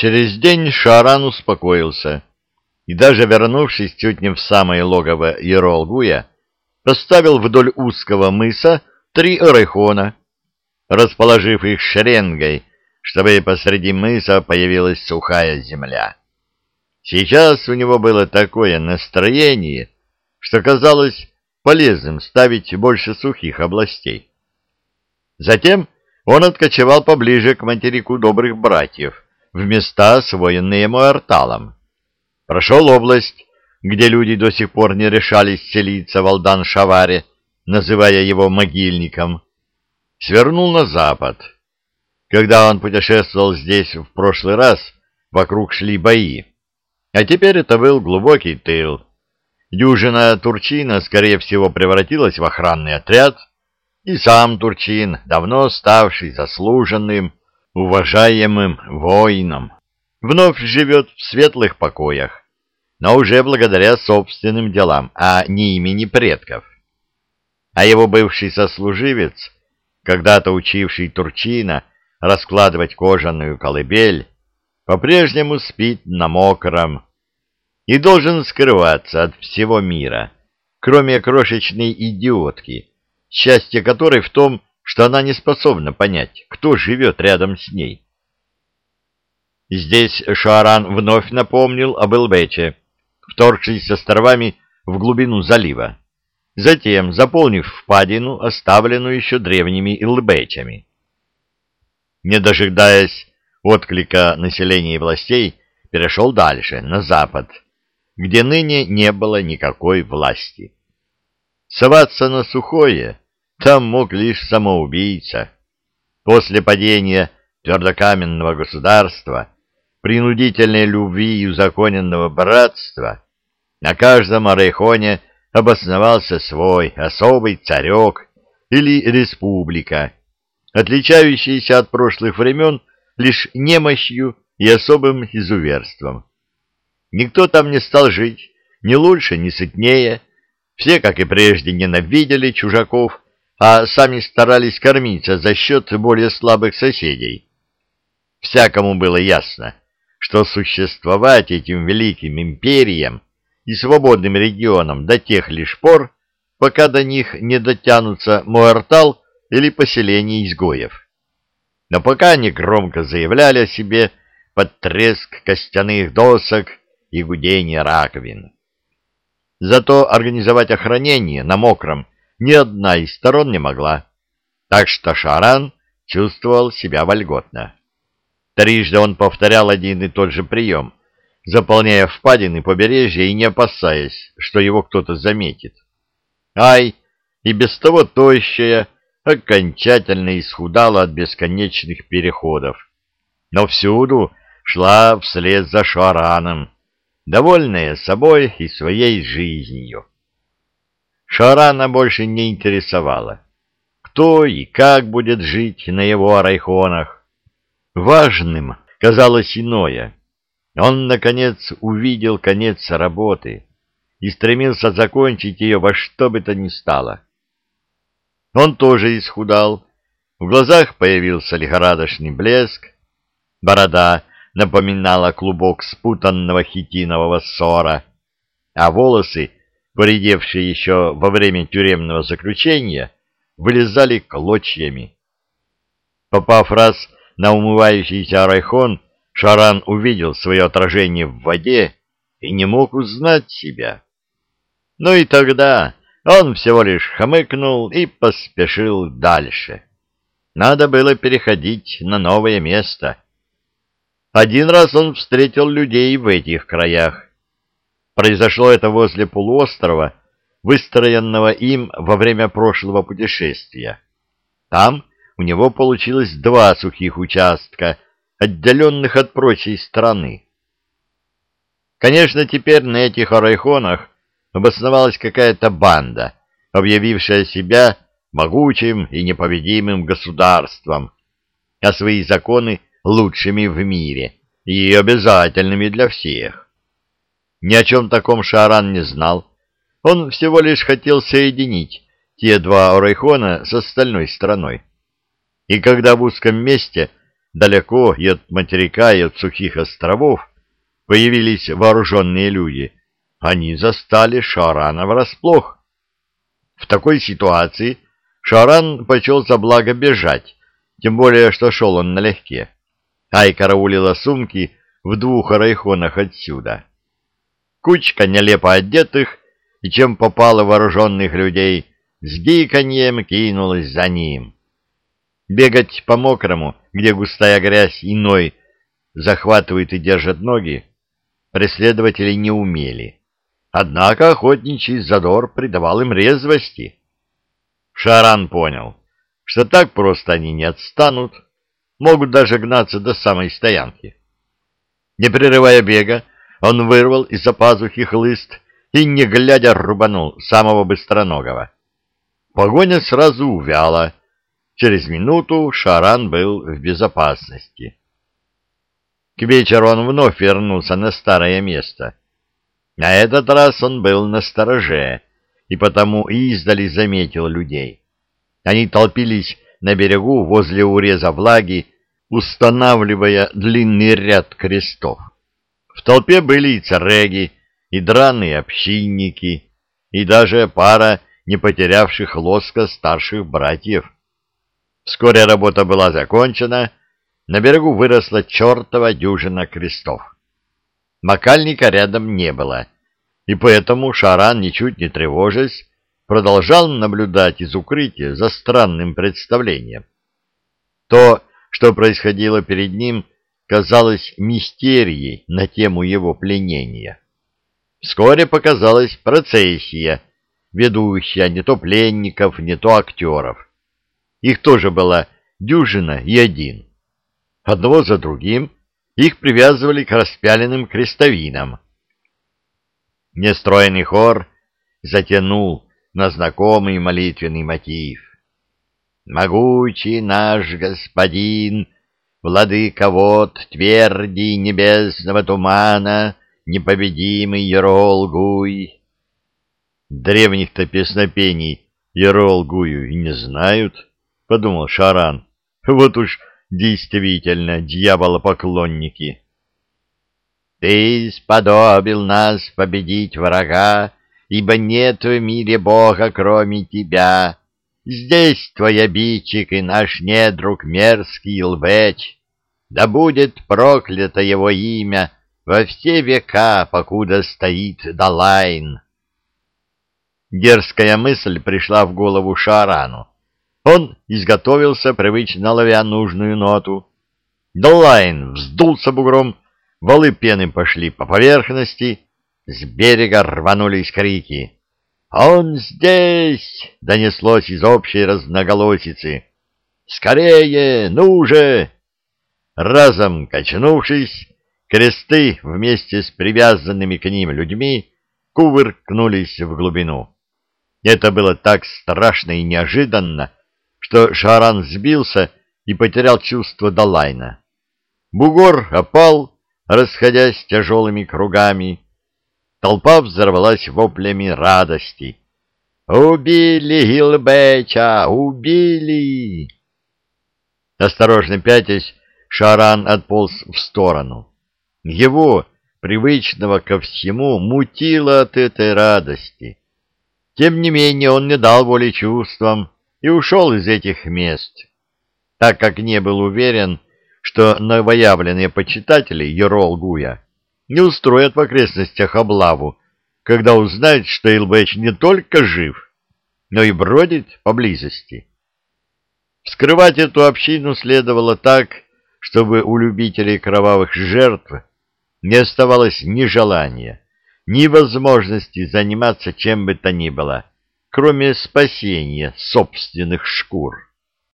Через день Шаран успокоился и даже вернувшись чуть не в самое логово Еролгуя, поставил вдоль узкого мыса три орехона, расположив их шеренгой, чтобы посреди мыса появилась сухая земля. Сейчас у него было такое настроение, что казалось полезным ставить больше сухих областей. Затем он откочевал поближе к материку добрых братьев, в места, освоенные Муэрталом. Прошел область, где люди до сих пор не решались селиться в Алдан-Шаваре, называя его могильником, свернул на запад. Когда он путешествовал здесь в прошлый раз, вокруг шли бои, а теперь это был глубокий тыл. Дюжина Турчина, скорее всего, превратилась в охранный отряд, и сам Турчин, давно ставший заслуженным, уважаемым воином, вновь живет в светлых покоях, но уже благодаря собственным делам, а не имени предков. А его бывший сослуживец, когда-то учивший Турчина раскладывать кожаную колыбель, по-прежнему спит на мокром и должен скрываться от всего мира, кроме крошечной идиотки, счастье которой в том, что она не способна понять, кто живет рядом с ней. Здесь Шуаран вновь напомнил об Элбече, вторгшись островами в глубину залива, затем заполнив впадину, оставленную еще древними Илбечами. Не дожидаясь отклика населения и властей, перешел дальше, на запад, где ныне не было никакой власти. Соваться на сухое там мог лишь самоубийца. После падения твердокаменного государства, принудительной любви и узаконенного братства, на каждом орехоне обосновался свой особый царек или республика, отличающийся от прошлых времен лишь немощью и особым изуверством. Никто там не стал жить ни лучше, ни сытнее, все, как и прежде, ненавидели чужаков а сами старались кормиться за счет более слабых соседей. Всякому было ясно, что существовать этим великим империям и свободным регионам до тех лишь пор, пока до них не дотянутся Муэртал или поселение изгоев. Но пока они громко заявляли о себе под треск костяных досок и гудение раковин. Зато организовать охранение на мокром ни одна из сторон не могла, так что Шаран чувствовал себя вольготно. Трижды он повторял один и тот же прием, заполняя впадины побережья и не опасаясь, что его кто-то заметит. Ай, и без того тощая, окончательно исхудала от бесконечных переходов, но всюду шла вслед за Шараном, довольная собой и своей жизнью. Шарана больше не интересовало, кто и как будет жить на его арайхонах. Важным казалось иное. Он, наконец, увидел конец работы и стремился закончить ее во что бы то ни стало. Он тоже исхудал, в глазах появился лихорадочный блеск, борода напоминала клубок спутанного хитинового ссора, а волосы поредевшие еще во время тюремного заключения, вылезали клочьями. Попав раз на умывающийся райхон, Шаран увидел свое отражение в воде и не мог узнать себя. Но и тогда он всего лишь хмыкнул и поспешил дальше. Надо было переходить на новое место. Один раз он встретил людей в этих краях, Произошло это возле полуострова, выстроенного им во время прошлого путешествия. Там у него получилось два сухих участка, отделенных от прочей страны. Конечно, теперь на этих арайхонах обосновалась какая-то банда, объявившая себя могучим и непобедимым государством, а свои законы лучшими в мире и обязательными для всех. Ни о чем таком Шааран не знал. Он всего лишь хотел соединить те два Орайхона с остальной страной. И когда в узком месте далеко и от материка, и от сухих островов появились вооруженные люди, они застали Шарана врасплох. В такой ситуации Шаран почел за благо бежать, тем более, что шел он налегке. Ай караулила сумки в двух райхонах отсюда. Кучка нелепо одетых и чем попало вооруженных людей с гиканьем кинулась за ним. Бегать по мокрому, где густая грязь иной захватывает и держит ноги, преследователи не умели. Однако охотничий задор придавал им резвости. Шаран понял, что так просто они не отстанут, могут даже гнаться до самой стоянки. Не прерывая бега, он вырвал из-за пазухи хлыст и, не глядя, рубанул самого быстроногого. Погоня сразу увяла. Через минуту Шаран был в безопасности. К вечеру он вновь вернулся на старое место. На этот раз он был на стороже, и потому издали заметил людей. Они толпились на берегу возле уреза влаги, устанавливая длинный ряд крестов. В толпе были и цареги, и драные общинники, и даже пара не потерявших лоска старших братьев. Вскоре работа была закончена, на берегу выросла чертова дюжина крестов. Макальника рядом не было, и поэтому Шаран, ничуть не тревожась, продолжал наблюдать из укрытия за странным представлением. То, что происходило перед ним, казалось мистерией на тему его пленения. Вскоре показалась процессия, ведущая не то пленников, не то актеров. Их тоже была дюжина и один. Одного за другим их привязывали к распяленным крестовинам. Нестроенный хор затянул на знакомый молитвенный мотив. «Могучий наш господин, владыка вод тверди небесного тумана, непобедимый Ерол-Гуй!» Древних-то песнопений Ерол-Гую и не знают, — подумал Шаран. Вот уж действительно дьяволопоклонники. Ты сподобил нас победить врага, ибо нет в мире Бога, кроме тебя. Здесь твой обидчик и наш недруг мерзкий лбеч. Да будет проклято его имя во все века, покуда стоит Далайн. Дерзкая мысль пришла в голову Шарану. Он изготовился, привычно ловя нужную ноту. Далайн вздулся бугром, валы пены пошли по поверхности, с берега рванулись крики. «Он здесь!» — донеслось из общей разноголосицы. «Скорее! Ну же!» Разом качнувшись, кресты вместе с привязанными к ним людьми кувыркнулись в глубину. Это было так страшно и неожиданно, что Шаран сбился и потерял чувство Далайна. Бугор опал, расходясь тяжелыми кругами. Толпа взорвалась воплями радости. «Убили Гилбеча! Убили!» Осторожно пятясь, Шаран отполз в сторону. Его, привычного ко всему, мутило от этой радости. Тем не менее он не дал воли чувствам и ушел из этих мест, так как не был уверен, что новоявленные почитатели Ерол-Гуя не устроят в окрестностях облаву, когда узнают, что Илбэч не только жив, но и бродит поблизости. Вскрывать эту общину следовало так, чтобы у любителей кровавых жертв не оставалось ни желания, ни возможности заниматься чем бы то ни было, кроме спасения собственных шкур.